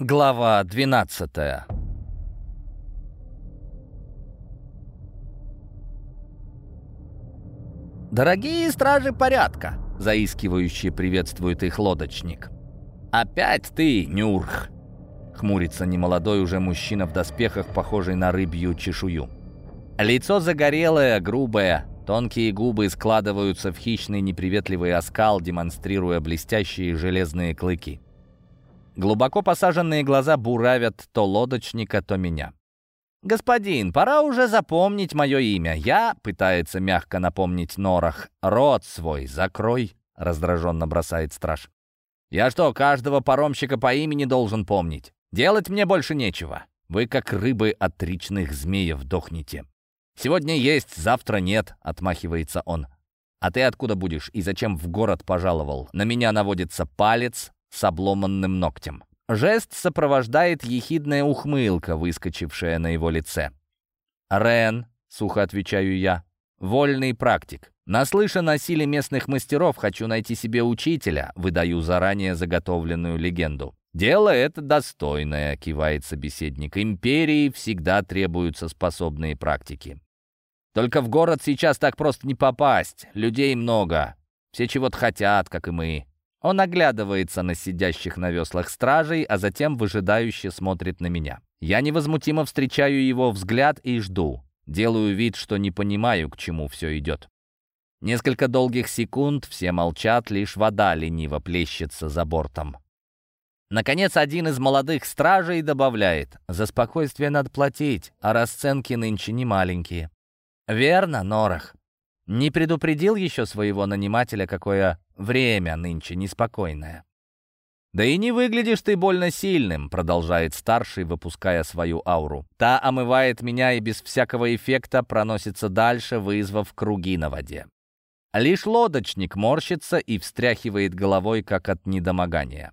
Глава 12 «Дорогие стражи порядка!» — заискивающе приветствует их лодочник. «Опять ты, Нюрх!» — хмурится немолодой уже мужчина в доспехах, похожий на рыбью чешую. Лицо загорелое, грубое, тонкие губы складываются в хищный неприветливый оскал, демонстрируя блестящие железные клыки. Глубоко посаженные глаза буравят то лодочника, то меня. «Господин, пора уже запомнить мое имя. Я...» — пытается мягко напомнить Норах. «Рот свой закрой», — раздраженно бросает страж. «Я что, каждого паромщика по имени должен помнить? Делать мне больше нечего. Вы, как рыбы от речных змеев, дохнете. Сегодня есть, завтра нет», — отмахивается он. «А ты откуда будешь и зачем в город пожаловал? На меня наводится палец, с обломанным ногтем. Жест сопровождает ехидная ухмылка, выскочившая на его лице. «Рен», — сухо отвечаю я, — «вольный практик. Наслышан о силе местных мастеров, хочу найти себе учителя», — выдаю заранее заготовленную легенду. «Дело это достойное», — кивает собеседник. «Империи всегда требуются способные практики. Только в город сейчас так просто не попасть. Людей много. Все чего-то хотят, как и мы. Он оглядывается на сидящих на веслах стражей, а затем выжидающе смотрит на меня. Я невозмутимо встречаю его взгляд и жду. Делаю вид, что не понимаю, к чему все идет. Несколько долгих секунд все молчат, лишь вода лениво плещется за бортом. Наконец, один из молодых стражей добавляет, «За спокойствие надо платить, а расценки нынче не маленькие». «Верно, Норах. Не предупредил еще своего нанимателя, какое время нынче неспокойное. «Да и не выглядишь ты больно сильным», — продолжает старший, выпуская свою ауру. Та омывает меня и без всякого эффекта проносится дальше, вызвав круги на воде. Лишь лодочник морщится и встряхивает головой, как от недомогания.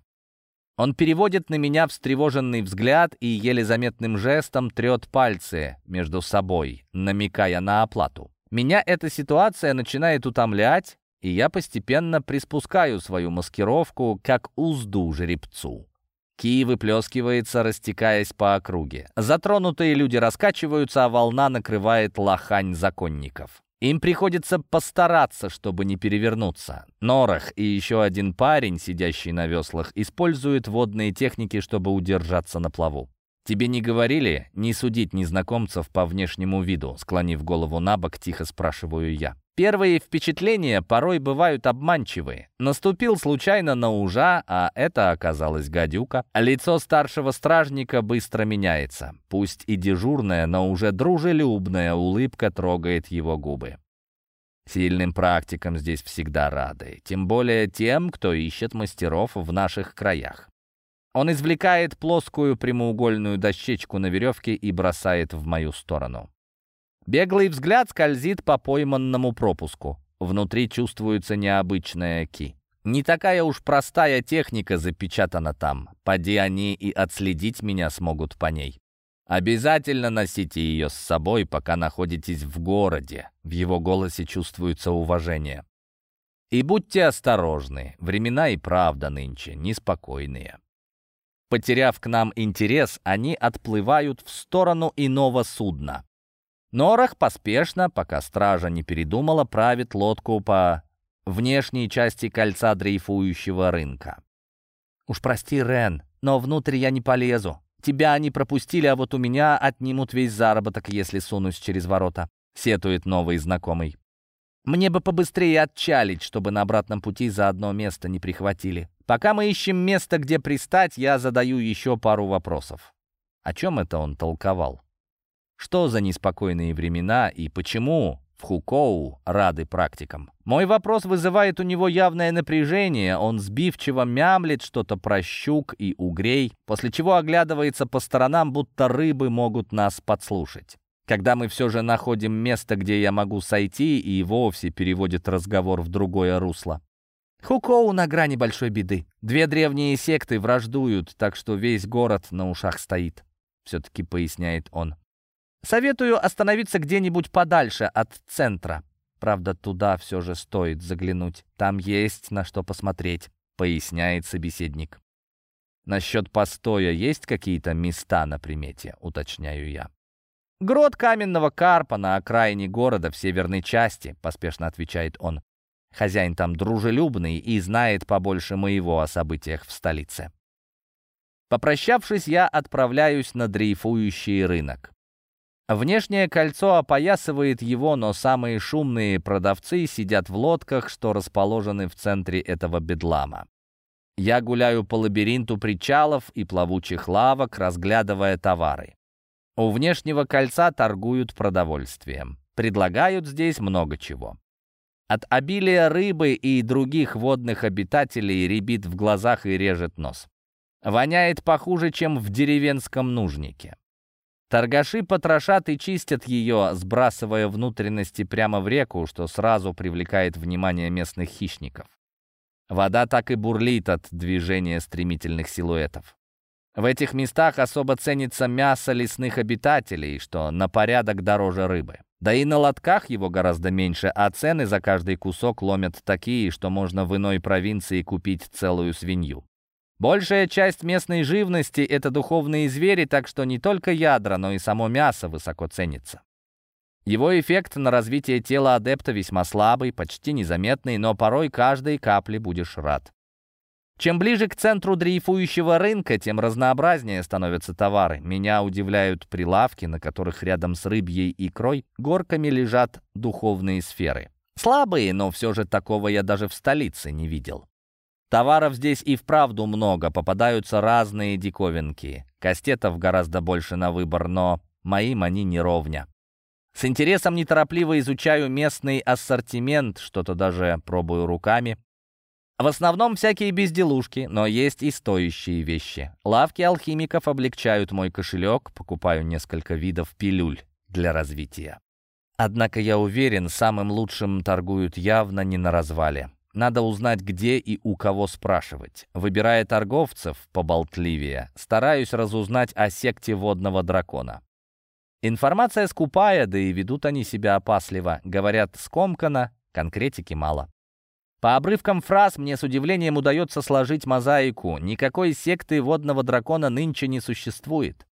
Он переводит на меня встревоженный взгляд и еле заметным жестом трет пальцы между собой, намекая на оплату. Меня эта ситуация начинает утомлять, и я постепенно приспускаю свою маскировку, как узду жеребцу. Ки выплескивается, растекаясь по округе. Затронутые люди раскачиваются, а волна накрывает лохань законников. Им приходится постараться, чтобы не перевернуться. Норах и еще один парень, сидящий на веслах, используют водные техники, чтобы удержаться на плаву. «Тебе не говорили не судить незнакомцев по внешнему виду?» Склонив голову на бок, тихо спрашиваю я. Первые впечатления порой бывают обманчивые. Наступил случайно на ужа, а это оказалась гадюка. Лицо старшего стражника быстро меняется. Пусть и дежурная, но уже дружелюбная улыбка трогает его губы. Сильным практикам здесь всегда рады, тем более тем, кто ищет мастеров в наших краях. Он извлекает плоскую прямоугольную дощечку на веревке и бросает в мою сторону. Беглый взгляд скользит по пойманному пропуску. Внутри чувствуется необычная ки. Не такая уж простая техника запечатана там. Поди они и отследить меня смогут по ней. Обязательно носите ее с собой, пока находитесь в городе. В его голосе чувствуется уважение. И будьте осторожны, времена и правда нынче неспокойные. Потеряв к нам интерес, они отплывают в сторону иного судна. Норах поспешно, пока стража не передумала, правит лодку по внешней части кольца дрейфующего рынка. «Уж прости, Рен, но внутрь я не полезу. Тебя они пропустили, а вот у меня отнимут весь заработок, если сунусь через ворота», — сетует новый знакомый. «Мне бы побыстрее отчалить, чтобы на обратном пути за одно место не прихватили. Пока мы ищем место, где пристать, я задаю еще пару вопросов. О чем это он толковал? Что за неспокойные времена и почему в Хукоу рады практикам? Мой вопрос вызывает у него явное напряжение, он сбивчиво мямлет что-то про щук и угрей, после чего оглядывается по сторонам, будто рыбы могут нас подслушать. Когда мы все же находим место, где я могу сойти, и вовсе переводит разговор в другое русло. Хукоу на грани большой беды. Две древние секты враждуют, так что весь город на ушах стоит. Все-таки поясняет он. Советую остановиться где-нибудь подальше от центра. Правда, туда все же стоит заглянуть. Там есть на что посмотреть, поясняет собеседник. Насчет постоя есть какие-то места на примете, уточняю я. «Грот каменного карпа на окраине города в северной части», — поспешно отвечает он. Хозяин там дружелюбный и знает побольше моего о событиях в столице. Попрощавшись, я отправляюсь на дрейфующий рынок. Внешнее кольцо опоясывает его, но самые шумные продавцы сидят в лодках, что расположены в центре этого бедлама. Я гуляю по лабиринту причалов и плавучих лавок, разглядывая товары. У внешнего кольца торгуют продовольствием. Предлагают здесь много чего. От обилия рыбы и других водных обитателей рябит в глазах и режет нос. Воняет похуже, чем в деревенском нужнике. Торгаши потрошат и чистят ее, сбрасывая внутренности прямо в реку, что сразу привлекает внимание местных хищников. Вода так и бурлит от движения стремительных силуэтов. В этих местах особо ценится мясо лесных обитателей, что на порядок дороже рыбы. Да и на лотках его гораздо меньше, а цены за каждый кусок ломят такие, что можно в иной провинции купить целую свинью. Большая часть местной живности — это духовные звери, так что не только ядра, но и само мясо высоко ценится. Его эффект на развитие тела адепта весьма слабый, почти незаметный, но порой каждой капли будешь рад. Чем ближе к центру дрейфующего рынка, тем разнообразнее становятся товары. Меня удивляют прилавки, на которых рядом с рыбьей икрой горками лежат духовные сферы. Слабые, но все же такого я даже в столице не видел. Товаров здесь и вправду много, попадаются разные диковинки. Кастетов гораздо больше на выбор, но моим они не ровня. С интересом неторопливо изучаю местный ассортимент, что-то даже пробую руками. В основном всякие безделушки, но есть и стоящие вещи. Лавки алхимиков облегчают мой кошелек, покупаю несколько видов пилюль для развития. Однако я уверен, самым лучшим торгуют явно не на развале. Надо узнать, где и у кого спрашивать. Выбирая торговцев поболтливее, стараюсь разузнать о секте водного дракона. Информация скупая, да и ведут они себя опасливо. Говорят скомканно, конкретики мало. По обрывкам фраз мне с удивлением удается сложить мозаику. Никакой секты водного дракона нынче не существует.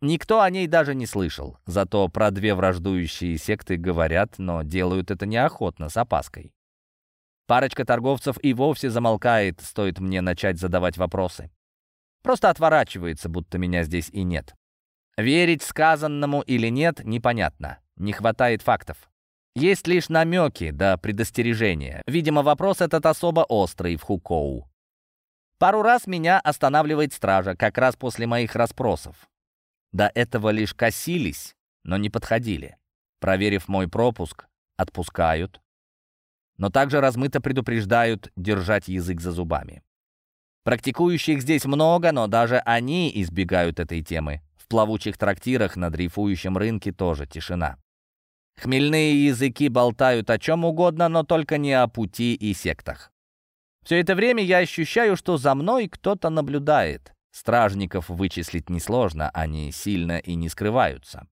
Никто о ней даже не слышал. Зато про две враждующие секты говорят, но делают это неохотно, с опаской. Парочка торговцев и вовсе замолкает, стоит мне начать задавать вопросы. Просто отворачивается, будто меня здесь и нет. Верить сказанному или нет, непонятно. Не хватает фактов. Есть лишь намеки да предостережения. Видимо, вопрос этот особо острый в Хукоу. Пару раз меня останавливает стража, как раз после моих расспросов. До этого лишь косились, но не подходили. Проверив мой пропуск, отпускают. Но также размыто предупреждают держать язык за зубами. Практикующих здесь много, но даже они избегают этой темы. В плавучих трактирах на дрейфующем рынке тоже тишина. Хмельные языки болтают о чем угодно, но только не о пути и сектах. Все это время я ощущаю, что за мной кто-то наблюдает. Стражников вычислить несложно, они сильно и не скрываются.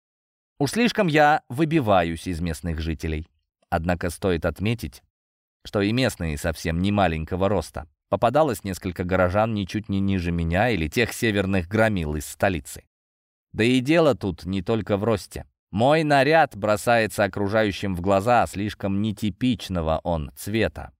Уж слишком я выбиваюсь из местных жителей. Однако стоит отметить, что и местные совсем не маленького роста. Попадалось несколько горожан ничуть не ниже меня или тех северных громил из столицы. Да и дело тут не только в росте. Мой наряд бросается окружающим в глаза, слишком нетипичного он цвета.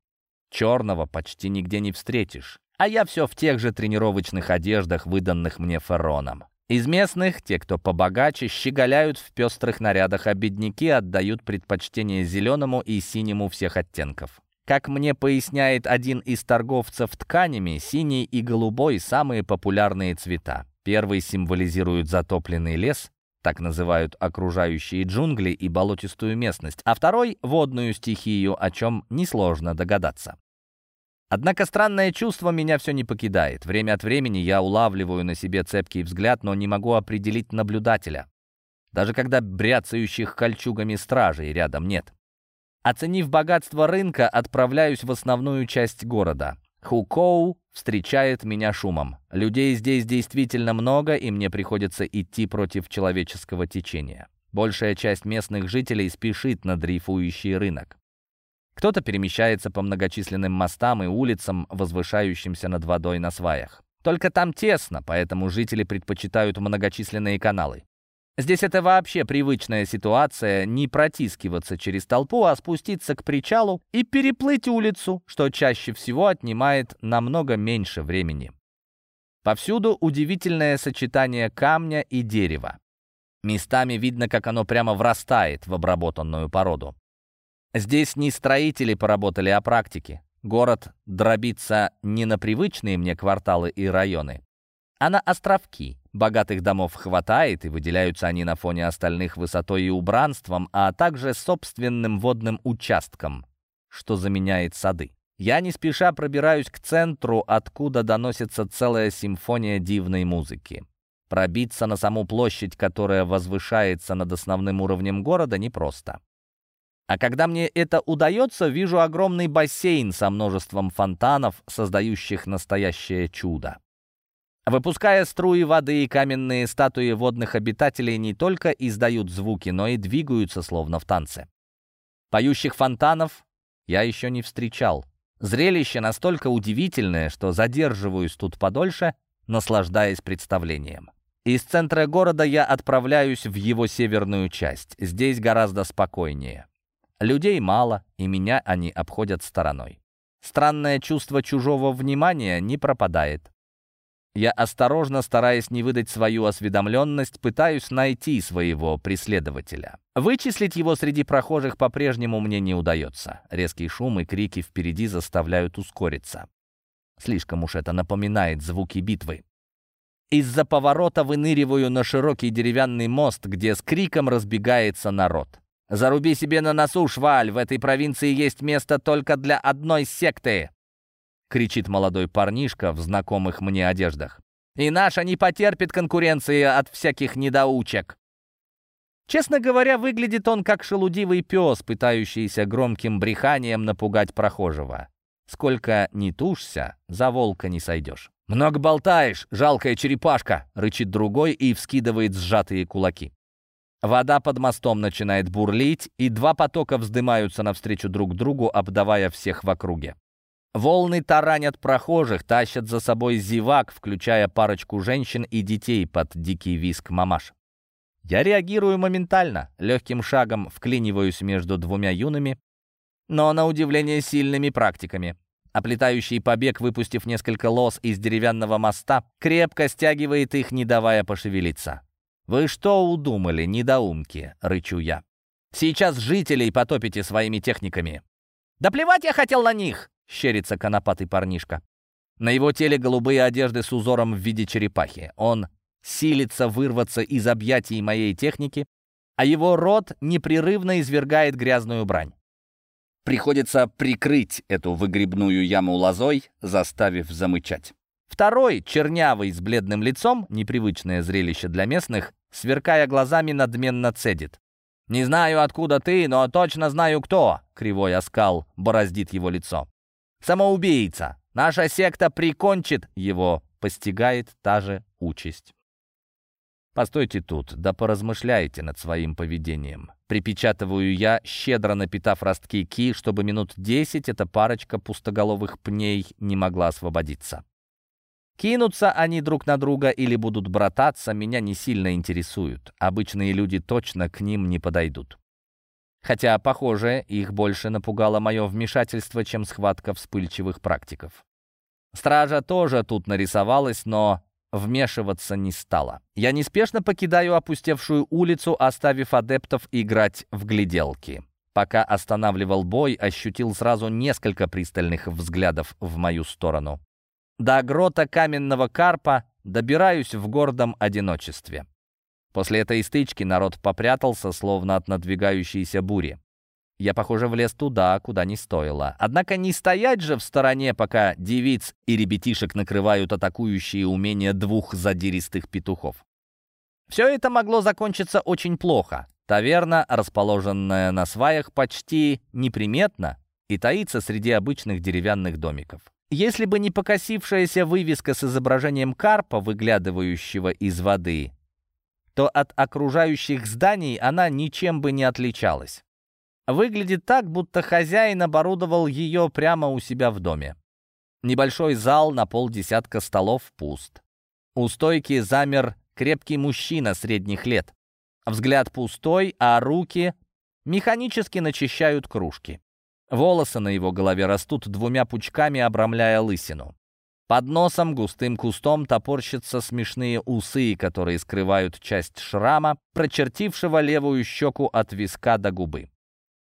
Черного почти нигде не встретишь. А я все в тех же тренировочных одеждах, выданных мне Фероном. Из местных, те, кто побогаче, щеголяют в пестрых нарядах, а бедняки отдают предпочтение зеленому и синему всех оттенков. Как мне поясняет один из торговцев тканями, синий и голубой – самые популярные цвета. Первый символизирует затопленный лес, так называют окружающие джунгли и болотистую местность, а второй — водную стихию, о чем несложно догадаться. Однако странное чувство меня все не покидает. Время от времени я улавливаю на себе цепкий взгляд, но не могу определить наблюдателя. Даже когда бряцающих кольчугами стражей рядом нет. Оценив богатство рынка, отправляюсь в основную часть города. Хукоу встречает меня шумом. Людей здесь действительно много, и мне приходится идти против человеческого течения. Большая часть местных жителей спешит на дрейфующий рынок. Кто-то перемещается по многочисленным мостам и улицам, возвышающимся над водой на сваях. Только там тесно, поэтому жители предпочитают многочисленные каналы. Здесь это вообще привычная ситуация не протискиваться через толпу, а спуститься к причалу и переплыть улицу, что чаще всего отнимает намного меньше времени. Повсюду удивительное сочетание камня и дерева. Местами видно, как оно прямо врастает в обработанную породу. Здесь не строители поработали, а практики. Город дробится не на привычные мне кварталы и районы, а на островки. Богатых домов хватает, и выделяются они на фоне остальных высотой и убранством, а также собственным водным участком, что заменяет сады. Я не спеша пробираюсь к центру, откуда доносится целая симфония дивной музыки. Пробиться на саму площадь, которая возвышается над основным уровнем города, непросто. А когда мне это удается, вижу огромный бассейн со множеством фонтанов, создающих настоящее чудо. Выпуская струи воды, каменные статуи водных обитателей не только издают звуки, но и двигаются словно в танце. Поющих фонтанов я еще не встречал. Зрелище настолько удивительное, что задерживаюсь тут подольше, наслаждаясь представлением. Из центра города я отправляюсь в его северную часть. Здесь гораздо спокойнее. Людей мало, и меня они обходят стороной. Странное чувство чужого внимания не пропадает. Я осторожно, стараясь не выдать свою осведомленность, пытаюсь найти своего преследователя. Вычислить его среди прохожих по-прежнему мне не удается. Резкий шум и крики впереди заставляют ускориться. Слишком уж это напоминает звуки битвы. Из-за поворота выныриваю на широкий деревянный мост, где с криком разбегается народ. Заруби себе на носу, шваль, в этой провинции есть место только для одной секты!» Кричит молодой парнишка в знакомых мне одеждах. «И наша не потерпит конкуренции от всяких недоучек!» Честно говоря, выглядит он как шелудивый пес, пытающийся громким бреханием напугать прохожего. Сколько ни тушься, за волка не сойдешь. «Много болтаешь, жалкая черепашка!» — рычит другой и вскидывает сжатые кулаки. Вода под мостом начинает бурлить, и два потока вздымаются навстречу друг другу, обдавая всех в округе. Волны таранят прохожих, тащат за собой зевак, включая парочку женщин и детей под дикий виск мамаш. Я реагирую моментально, легким шагом вклиниваюсь между двумя юными, но на удивление сильными практиками. Оплетающий побег, выпустив несколько лос из деревянного моста, крепко стягивает их, не давая пошевелиться. «Вы что удумали, недоумки?» — рычу я. «Сейчас жителей потопите своими техниками». «Да плевать я хотел на них!» — щерится конопатый парнишка. На его теле голубые одежды с узором в виде черепахи. Он силится вырваться из объятий моей техники, а его рот непрерывно извергает грязную брань. Приходится прикрыть эту выгребную яму лозой, заставив замычать. Второй, чернявый, с бледным лицом, непривычное зрелище для местных, сверкая глазами, надменно цедит. «Не знаю, откуда ты, но точно знаю, кто!» — кривой оскал бороздит его лицо. «Самоубийца! Наша секта прикончит его!» — постигает та же участь. «Постойте тут, да поразмышляйте над своим поведением». Припечатываю я, щедро напитав ростки ки, чтобы минут десять эта парочка пустоголовых пней не могла освободиться. Кинутся они друг на друга или будут брататься, меня не сильно интересуют. Обычные люди точно к ним не подойдут. Хотя, похоже, их больше напугало мое вмешательство, чем схватка вспыльчивых практиков. Стража тоже тут нарисовалась, но вмешиваться не стала. Я неспешно покидаю опустевшую улицу, оставив адептов играть в гляделки. Пока останавливал бой, ощутил сразу несколько пристальных взглядов в мою сторону. До грота каменного карпа добираюсь в гордом одиночестве. После этой стычки народ попрятался, словно от надвигающейся бури. Я, похоже, влез туда, куда не стоило. Однако не стоять же в стороне, пока девиц и ребятишек накрывают атакующие умения двух задиристых петухов. Все это могло закончиться очень плохо. Таверна, расположенная на сваях, почти неприметна и таится среди обычных деревянных домиков. Если бы не покосившаяся вывеска с изображением карпа, выглядывающего из воды, то от окружающих зданий она ничем бы не отличалась. Выглядит так, будто хозяин оборудовал ее прямо у себя в доме. Небольшой зал на полдесятка столов пуст. У стойки замер крепкий мужчина средних лет. Взгляд пустой, а руки механически начищают кружки. Волосы на его голове растут двумя пучками, обрамляя лысину. Под носом густым кустом топорщатся смешные усы, которые скрывают часть шрама, прочертившего левую щеку от виска до губы.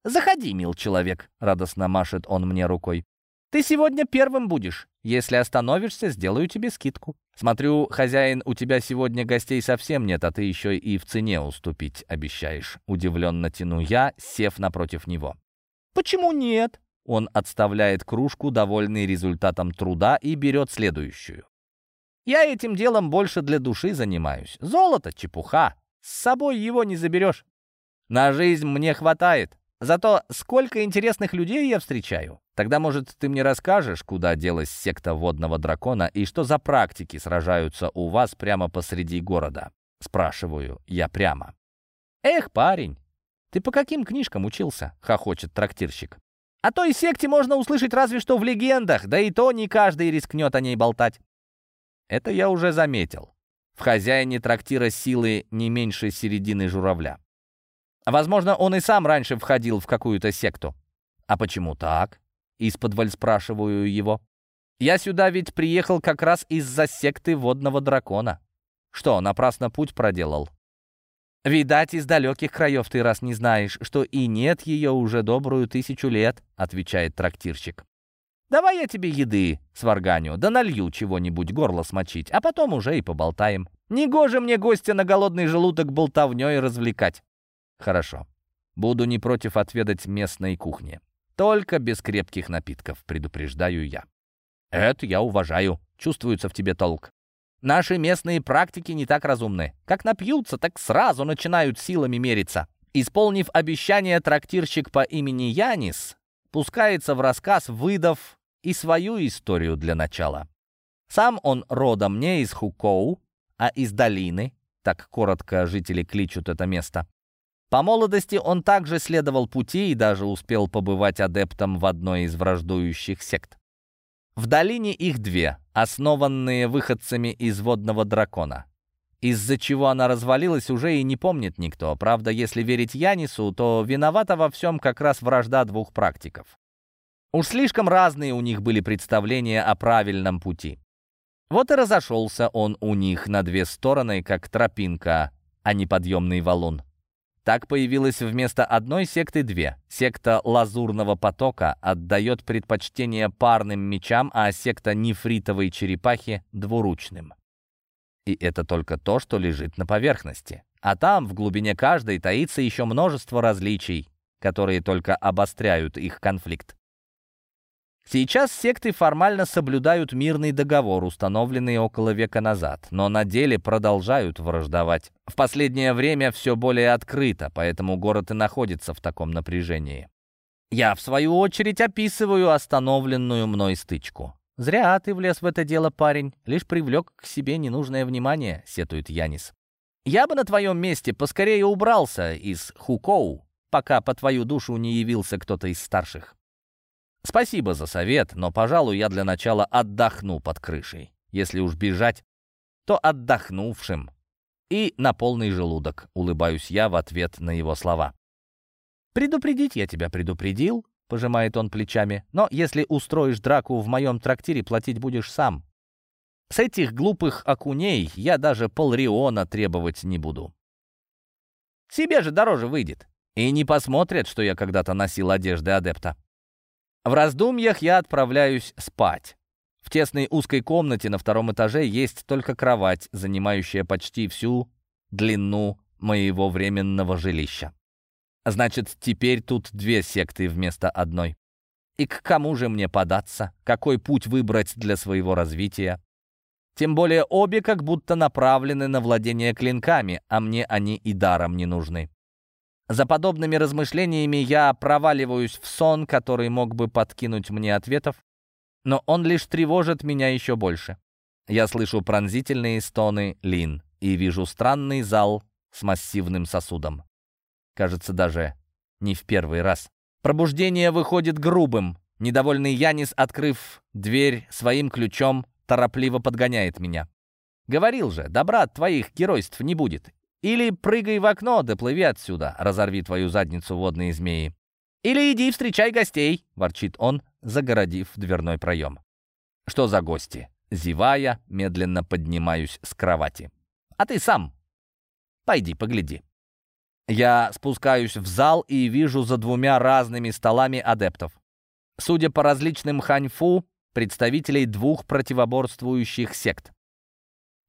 «Заходи, мил человек», — радостно машет он мне рукой. «Ты сегодня первым будешь. Если остановишься, сделаю тебе скидку. Смотрю, хозяин, у тебя сегодня гостей совсем нет, а ты еще и в цене уступить обещаешь». Удивленно тяну я, сев напротив него. «Почему нет?» Он отставляет кружку, довольный результатом труда, и берет следующую. «Я этим делом больше для души занимаюсь. Золото — чепуха. С собой его не заберешь. На жизнь мне хватает. Зато сколько интересных людей я встречаю. Тогда, может, ты мне расскажешь, куда делась секта водного дракона и что за практики сражаются у вас прямо посреди города?» Спрашиваю я прямо. «Эх, парень, ты по каким книжкам учился?» — хохочет трактирщик. О той секте можно услышать разве что в легендах, да и то не каждый рискнет о ней болтать. Это я уже заметил. В хозяине трактира силы не меньше середины журавля. Возможно, он и сам раньше входил в какую-то секту. А почему так? Исподволь спрашиваю его. Я сюда ведь приехал как раз из-за секты водного дракона. Что, напрасно путь проделал? «Видать, из далеких краев ты раз не знаешь, что и нет ее уже добрую тысячу лет», — отвечает трактирщик. «Давай я тебе еды сварганю, да налью чего-нибудь горло смочить, а потом уже и поболтаем. Негоже мне гостя на голодный желудок болтовней развлекать». «Хорошо. Буду не против отведать местной кухни. Только без крепких напитков, предупреждаю я». «Это я уважаю. Чувствуется в тебе толк. Наши местные практики не так разумны. Как напьются, так сразу начинают силами мериться. Исполнив обещание, трактирщик по имени Янис пускается в рассказ, выдав и свою историю для начала. Сам он родом не из Хукоу, а из долины, так коротко жители кличут это место. По молодости он также следовал пути и даже успел побывать адептом в одной из враждующих сект. В долине их две, основанные выходцами из водного дракона. Из-за чего она развалилась, уже и не помнит никто. Правда, если верить Янису, то виновата во всем как раз вражда двух практиков. Уж слишком разные у них были представления о правильном пути. Вот и разошелся он у них на две стороны, как тропинка, а не подъемный валун. Так появилось вместо одной секты две. Секта Лазурного потока отдает предпочтение парным мечам, а секта Нефритовой черепахи — двуручным. И это только то, что лежит на поверхности. А там, в глубине каждой, таится еще множество различий, которые только обостряют их конфликт. Сейчас секты формально соблюдают мирный договор, установленный около века назад, но на деле продолжают враждовать. В последнее время все более открыто, поэтому город и находится в таком напряжении. Я, в свою очередь, описываю остановленную мной стычку. «Зря ты влез в это дело, парень. Лишь привлек к себе ненужное внимание», — сетует Янис. «Я бы на твоем месте поскорее убрался из Хукоу, пока по твою душу не явился кто-то из старших. Спасибо за совет, но, пожалуй, я для начала отдохну под крышей. Если уж бежать, то отдохнувшим. И на полный желудок, улыбаюсь я в ответ на его слова. «Предупредить я тебя предупредил», — пожимает он плечами, «но если устроишь драку в моем трактире, платить будешь сам. С этих глупых окуней я даже полриона требовать не буду. Себе же дороже выйдет. И не посмотрят, что я когда-то носил одежды адепта. В раздумьях я отправляюсь спать. В тесной узкой комнате на втором этаже есть только кровать, занимающая почти всю длину моего временного жилища. Значит, теперь тут две секты вместо одной. И к кому же мне податься? Какой путь выбрать для своего развития? Тем более обе как будто направлены на владение клинками, а мне они и даром не нужны. За подобными размышлениями я проваливаюсь в сон, который мог бы подкинуть мне ответов, но он лишь тревожит меня еще больше. Я слышу пронзительные стоны Лин и вижу странный зал с массивным сосудом. Кажется, даже не в первый раз. Пробуждение выходит грубым. Недовольный Янис, открыв дверь своим ключом, торопливо подгоняет меня. «Говорил же, добра от твоих геройств не будет. Или прыгай в окно, да плыви отсюда, разорви твою задницу водные змеи. Или иди встречай гостей», — ворчит он, загородив дверной проем. «Что за гости?» Зевая, медленно поднимаюсь с кровати. «А ты сам пойди погляди». Я спускаюсь в зал и вижу за двумя разными столами адептов. Судя по различным ханьфу, представителей двух противоборствующих сект.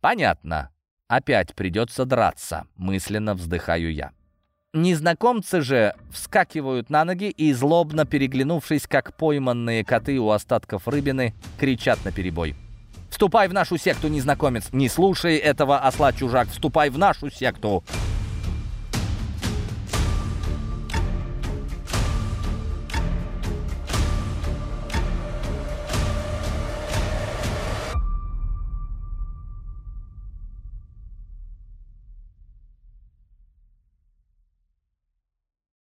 Понятно. Опять придется драться, мысленно вздыхаю я. Незнакомцы же вскакивают на ноги и, злобно переглянувшись, как пойманные коты у остатков рыбины, кричат на перебой. «Вступай в нашу секту, незнакомец! Не слушай этого осла-чужак! Вступай в нашу секту!»